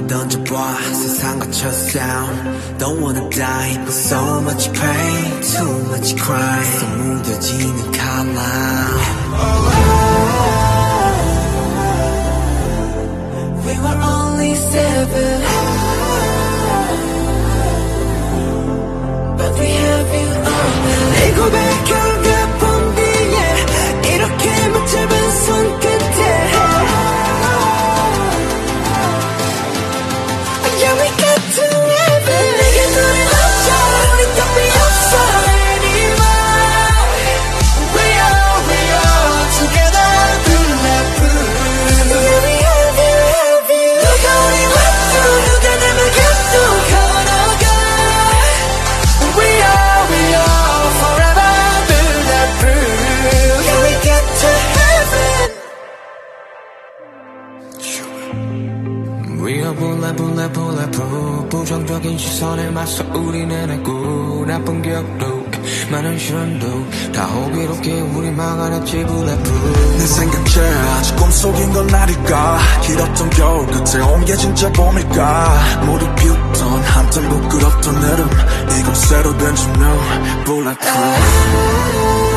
맘을 던져봐 세상과 just down Don't wanna die but so much pain Too much crying. 속 We were only seven 부정적인 시선에 맞서 우리는 알고 나쁜 기억도 많은 실험도 다 호기롭게 우리 막아냈지 불에프 내 생각에 아직 꿈속인 건 아닐까 길었던 겨울 끝에 온게 진짜 봄일까 모두 비웃던 한참 부끄럽던 여름 이곳 새로 된 조명 불에프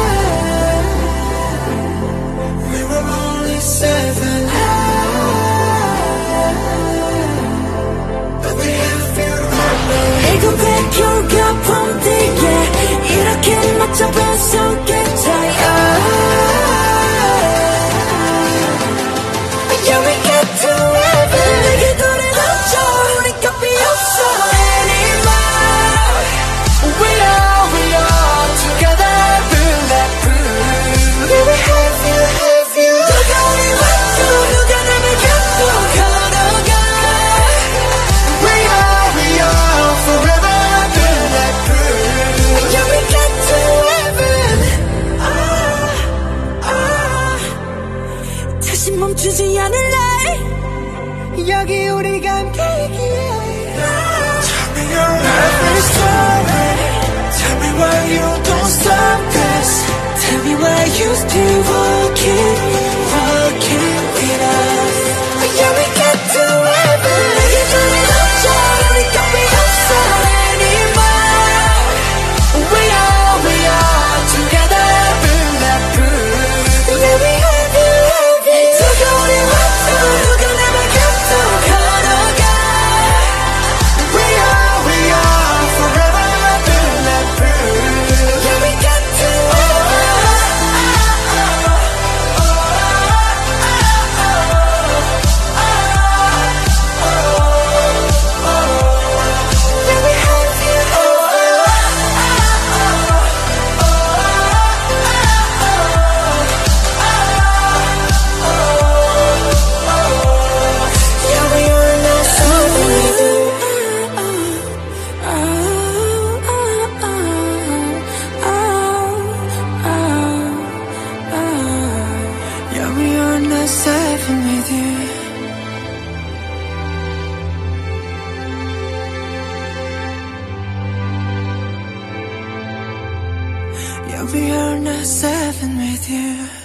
우리가 Tell me your every story Tell me why you don't stop this Tell me why you still want You'll be on a seven with you